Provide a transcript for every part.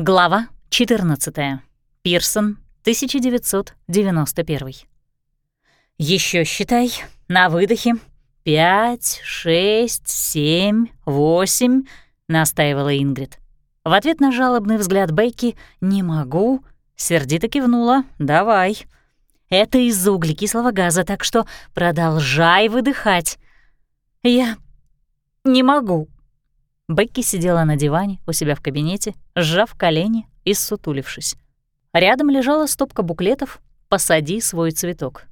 Глава 14. Пирсон, 1991. Еще считай, на выдохе. Пять, шесть, семь, восемь, настаивала Ингрид. В ответ на жалобный взгляд Бейки «не могу», сердито кивнула «давай». Это из-за углекислого газа, так что продолжай выдыхать. Я не могу. Бекки сидела на диване у себя в кабинете, сжав колени и ссутулившись. Рядом лежала стопка буклетов «Посади свой цветок».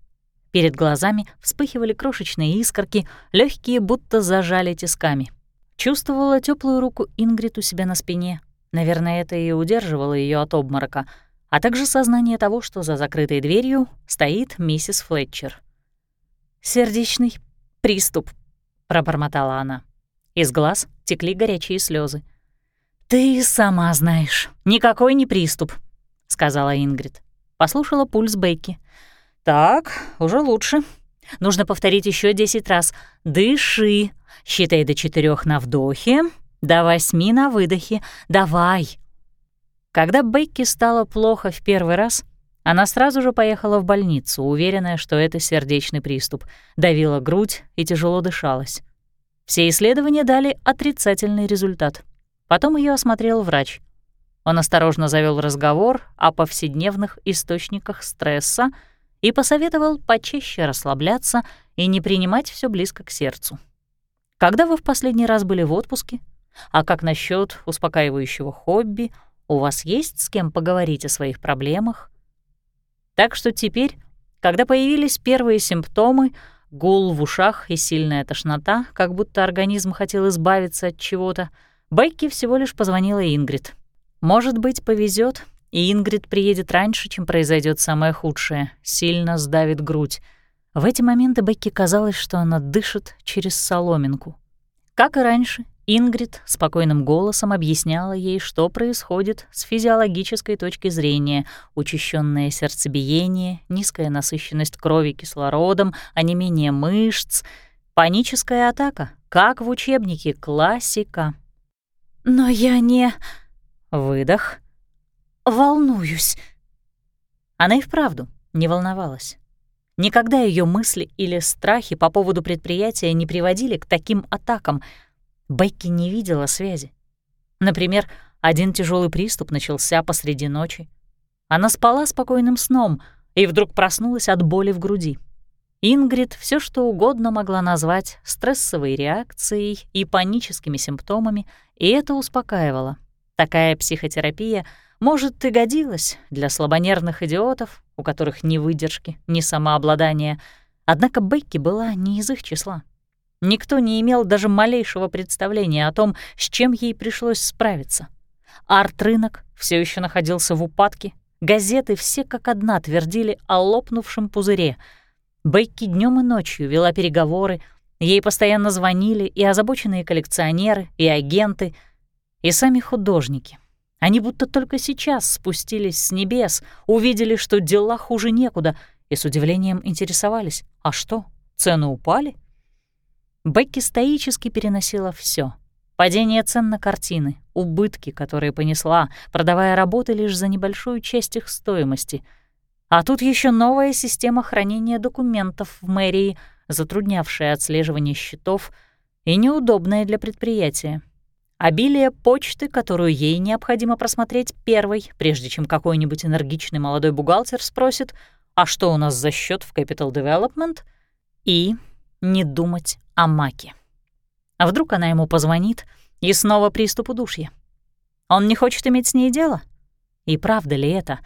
Перед глазами вспыхивали крошечные искорки, легкие будто зажали тисками. Чувствовала теплую руку Ингрид у себя на спине. Наверное, это и удерживало ее от обморока, а также сознание того, что за закрытой дверью стоит миссис Флетчер. «Сердечный приступ», — пробормотала она. Из глаз текли горячие слезы. «Ты сама знаешь, никакой не приступ», — сказала Ингрид. Послушала пульс Бейки. «Так, уже лучше. Нужно повторить еще десять раз. Дыши. Считай до четырех на вдохе, до восьми на выдохе. Давай». Когда Бейки стало плохо в первый раз, она сразу же поехала в больницу, уверенная, что это сердечный приступ, давила грудь и тяжело дышалась. Все исследования дали отрицательный результат. Потом ее осмотрел врач. Он осторожно завел разговор о повседневных источниках стресса и посоветовал почаще расслабляться и не принимать все близко к сердцу. Когда вы в последний раз были в отпуске? А как насчет успокаивающего хобби? У вас есть с кем поговорить о своих проблемах? Так что теперь, когда появились первые симптомы, Гул в ушах и сильная тошнота, как будто организм хотел избавиться от чего-то. Бекки всего лишь позвонила Ингрид. Может быть, повезет, и Ингрид приедет раньше, чем произойдет самое худшее, сильно сдавит грудь. В эти моменты Бекки казалось, что она дышит через соломинку. Как и раньше, Ингрид спокойным голосом объясняла ей, что происходит с физиологической точки зрения, учащенное сердцебиение, низкая насыщенность крови кислородом, онемение мышц, паническая атака, как в учебнике, классика. «Но я не...» Выдох. «Волнуюсь». Она и вправду не волновалась. Никогда ее мысли или страхи по поводу предприятия не приводили к таким атакам — Бекки не видела связи. Например, один тяжелый приступ начался посреди ночи. Она спала спокойным сном и вдруг проснулась от боли в груди. Ингрид все что угодно могла назвать стрессовой реакцией и паническими симптомами, и это успокаивало. Такая психотерапия, может, и годилась для слабонервных идиотов, у которых ни выдержки, ни самообладания, однако Бекки была не из их числа. Никто не имел даже малейшего представления о том, с чем ей пришлось справиться. Арт-рынок все еще находился в упадке, газеты все как одна твердили о лопнувшем пузыре. Бекки днем и ночью вела переговоры, ей постоянно звонили и озабоченные коллекционеры, и агенты, и сами художники. Они будто только сейчас спустились с небес, увидели, что дела хуже некуда, и с удивлением интересовались, а что, цены упали? Бекки стоически переносила все: Падение цен на картины, убытки, которые понесла, продавая работы лишь за небольшую часть их стоимости. А тут еще новая система хранения документов в мэрии, затруднявшая отслеживание счетов и неудобная для предприятия. Обилие почты, которую ей необходимо просмотреть первой, прежде чем какой-нибудь энергичный молодой бухгалтер спросит, а что у нас за счет в Capital Development, и не думать о Маке. А вдруг она ему позвонит, и снова приступ удушья? Он не хочет иметь с ней дело? И правда ли это?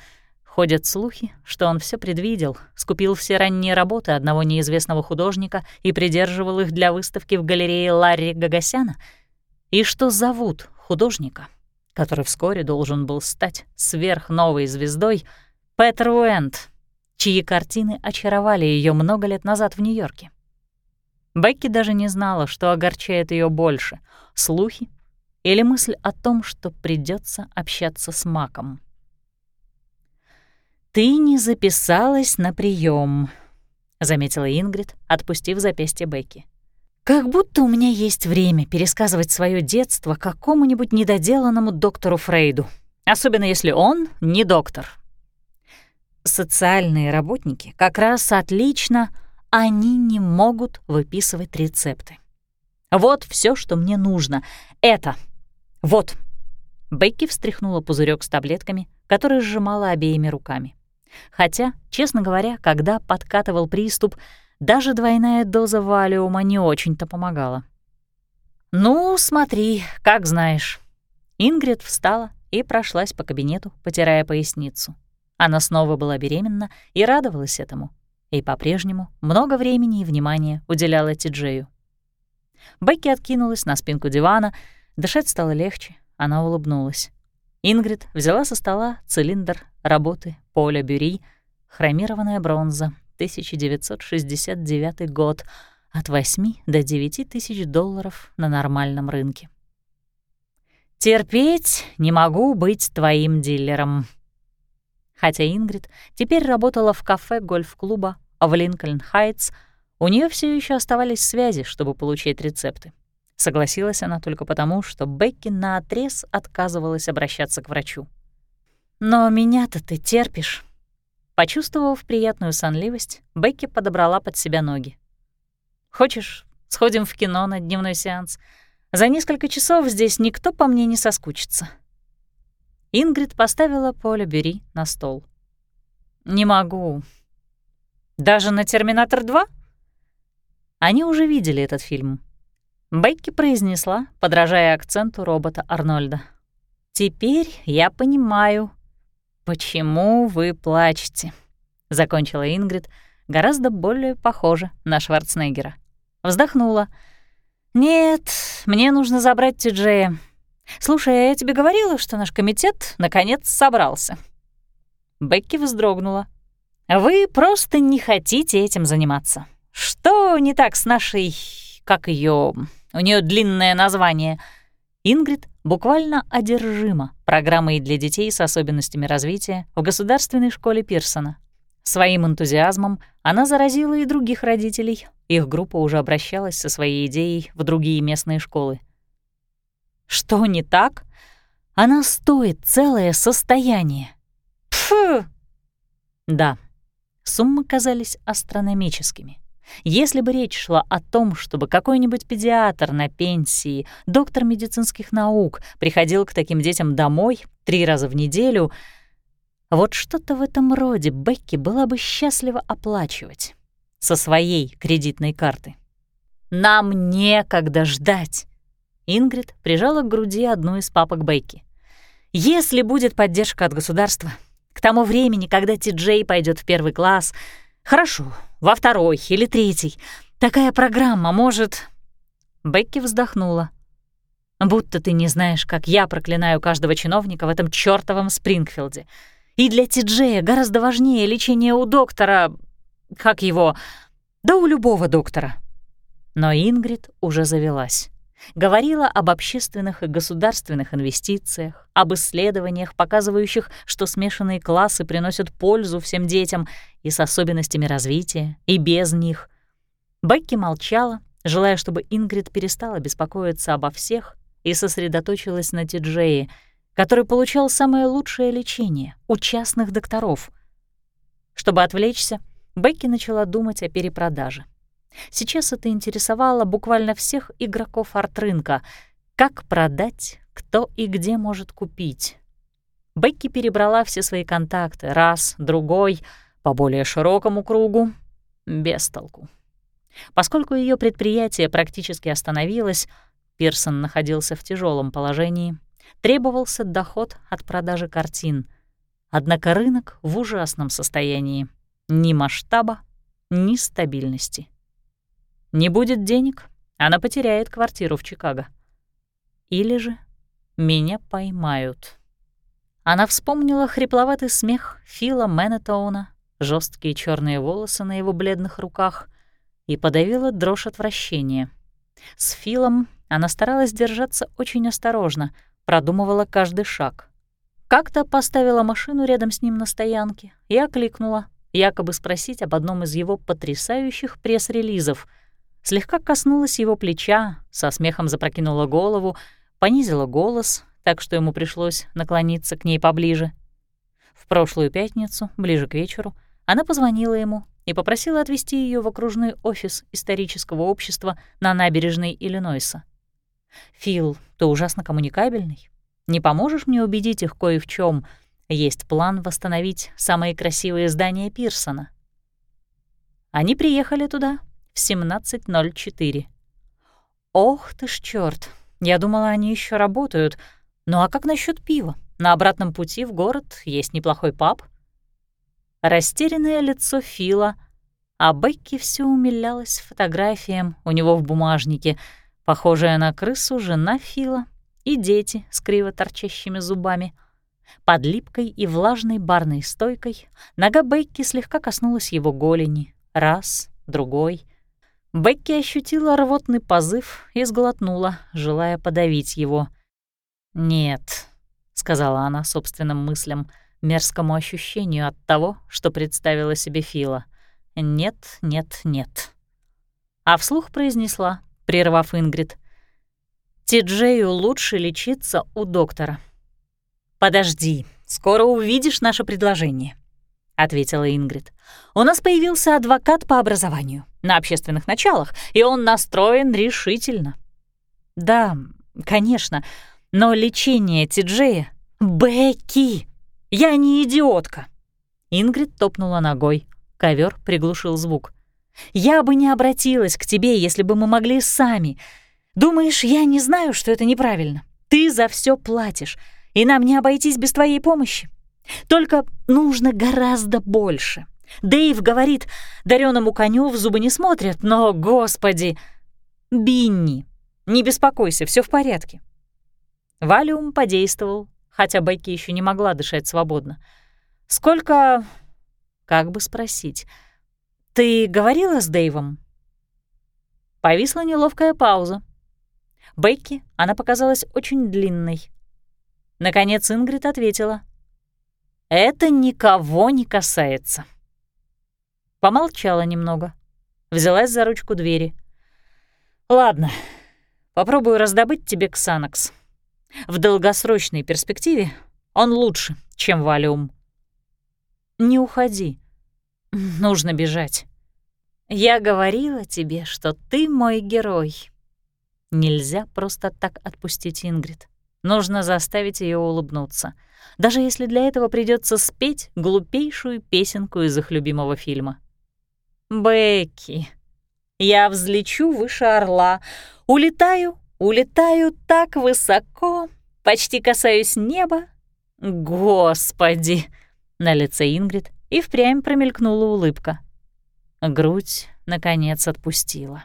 Ходят слухи, что он все предвидел, скупил все ранние работы одного неизвестного художника и придерживал их для выставки в галерее Ларри Гагасяна, и что зовут художника, который вскоре должен был стать сверхновой звездой, Петер Уэнд, чьи картины очаровали ее много лет назад в Нью-Йорке. Бекки даже не знала, что огорчает ее больше — слухи или мысль о том, что придется общаться с Маком. «Ты не записалась на прием, заметила Ингрид, отпустив запястье Бекки. «Как будто у меня есть время пересказывать свое детство какому-нибудь недоделанному доктору Фрейду. особенно если он не доктор. Социальные работники как раз отлично, они не могут выписывать рецепты. Вот все, что мне нужно. Это. Вот. Бекки встряхнула пузырек с таблетками, который сжимала обеими руками. Хотя, честно говоря, когда подкатывал приступ, даже двойная доза валиума не очень-то помогала. «Ну, смотри, как знаешь». Ингрид встала и прошлась по кабинету, потирая поясницу. Она снова была беременна и радовалась этому. И по-прежнему много времени и внимания уделяла Тиджею. Бекки откинулась на спинку дивана, дышать стало легче, она улыбнулась. Ингрид взяла со стола цилиндр работы Поля Бюри, хромированная бронза, 1969 год, от 8 до 9 тысяч долларов на нормальном рынке. «Терпеть не могу быть твоим дилером». Хотя Ингрид теперь работала в кафе гольф-клуба в Линкольн-Хайтс, у нее все еще оставались связи, чтобы получить рецепты. Согласилась она только потому, что Бекки наотрез отказывалась обращаться к врачу. «Но меня-то ты терпишь». Почувствовав приятную сонливость, Бекки подобрала под себя ноги. «Хочешь, сходим в кино на дневной сеанс? За несколько часов здесь никто по мне не соскучится». Ингрид поставила поле Бюри на стол. «Не могу. Даже на «Терминатор 2»?» Они уже видели этот фильм. Бекки произнесла, подражая акценту робота Арнольда. «Теперь я понимаю, почему вы плачете», — закончила Ингрид, гораздо более похоже на Шварценеггера. Вздохнула. «Нет, мне нужно забрать Тиджея. Слушай, я тебе говорила, что наш комитет наконец собрался». Бекки вздрогнула. «Вы просто не хотите этим заниматься. Что не так с нашей... как ее? У нее длинное название. Ингрид буквально одержима программой для детей с особенностями развития в государственной школе Пирсона. Своим энтузиазмом она заразила и других родителей. Их группа уже обращалась со своей идеей в другие местные школы. Что не так? Она стоит целое состояние. Пфу! Да, суммы казались астрономическими. Если бы речь шла о том, чтобы какой-нибудь педиатр на пенсии, доктор медицинских наук приходил к таким детям домой три раза в неделю, вот что-то в этом роде Бекки была бы счастлива оплачивать со своей кредитной карты. «Нам некогда ждать!» Ингрид прижала к груди одну из папок Бекки. «Если будет поддержка от государства, к тому времени, когда Ти-Джей пойдет в первый класс, хорошо, во второй или третий. Такая программа может...» Бекки вздохнула. «Будто ты не знаешь, как я проклинаю каждого чиновника в этом чёртовом Спрингфилде. И для Ти-Джея гораздо важнее лечение у доктора... Как его? Да у любого доктора». Но Ингрид уже завелась говорила об общественных и государственных инвестициях, об исследованиях, показывающих, что смешанные классы приносят пользу всем детям и с особенностями развития, и без них. Бекки молчала, желая, чтобы Ингрид перестала беспокоиться обо всех и сосредоточилась на Тиджее, который получал самое лучшее лечение у частных докторов. Чтобы отвлечься, Бекки начала думать о перепродаже. Сейчас это интересовало буквально всех игроков арт-рынка. Как продать, кто и где может купить. Бекки перебрала все свои контакты, раз, другой, по более широкому кругу, без толку. Поскольку ее предприятие практически остановилось, Пирсон находился в тяжелом положении, требовался доход от продажи картин. Однако рынок в ужасном состоянии. Ни масштаба, ни стабильности. Не будет денег, она потеряет квартиру в Чикаго. Или же меня поймают. Она вспомнила хрипловатый смех Фила Мэннетоуна, жесткие черные волосы на его бледных руках и подавила дрожь отвращения. С Филом она старалась держаться очень осторожно, продумывала каждый шаг. Как-то поставила машину рядом с ним на стоянке и окликнула, якобы спросить об одном из его потрясающих пресс-релизов — слегка коснулась его плеча, со смехом запрокинула голову, понизила голос, так что ему пришлось наклониться к ней поближе. В прошлую пятницу, ближе к вечеру, она позвонила ему и попросила отвезти ее в окружной офис исторического общества на набережной Иллинойса. «Фил, ты ужасно коммуникабельный. Не поможешь мне убедить их кое в чем? Есть план восстановить самые красивые здания Пирсона». Они приехали туда в 17.04. «Ох ты ж чёрт! Я думала, они еще работают. Ну а как насчет пива? На обратном пути в город есть неплохой паб». Растерянное лицо Фила, а Бекки все умилялась фотографиям у него в бумажнике, похожая на крысу жена Фила и дети с криво торчащими зубами. Под липкой и влажной барной стойкой нога Бекки слегка коснулась его голени. Раз, другой. Бекки ощутила рвотный позыв и сглотнула, желая подавить его. «Нет», — сказала она собственным мыслям, — мерзкому ощущению от того, что представила себе Фила. «Нет, нет, нет». А вслух произнесла, прервав Ингрид. «Ти-Джею лучше лечиться у доктора». «Подожди, скоро увидишь наше предложение», — ответила Ингрид. «У нас появился адвокат по образованию на общественных началах, и он настроен решительно». «Да, конечно, но лечение Ти-Джея...» «Бекки!» Я не идиотка!» Ингрид топнула ногой. Ковер приглушил звук. «Я бы не обратилась к тебе, если бы мы могли сами. Думаешь, я не знаю, что это неправильно? Ты за все платишь, и нам не обойтись без твоей помощи. Только нужно гораздо больше. Дэйв говорит, дареному коню в зубы не смотрят, но, господи... Бинни, не беспокойся, все в порядке». Валиум подействовал, хотя Бекки еще не могла дышать свободно. «Сколько...» Как бы спросить. «Ты говорила с Дэйвом?» Повисла неловкая пауза. Бекки она показалась очень длинной. Наконец Ингрид ответила. «Это никого не касается». Помолчала немного. Взялась за ручку двери. «Ладно, попробую раздобыть тебе Ксанакс. В долгосрочной перспективе он лучше, чем Валиум. Не уходи. Нужно бежать. Я говорила тебе, что ты мой герой. Нельзя просто так отпустить Ингрид. Нужно заставить ее улыбнуться, даже если для этого придется спеть глупейшую песенку из их любимого фильма. «Бекки, я взлечу выше орла, улетаю Улетаю так высоко, почти касаюсь неба. Господи! На лице Ингрид и впрямь промелькнула улыбка. Грудь, наконец, отпустила.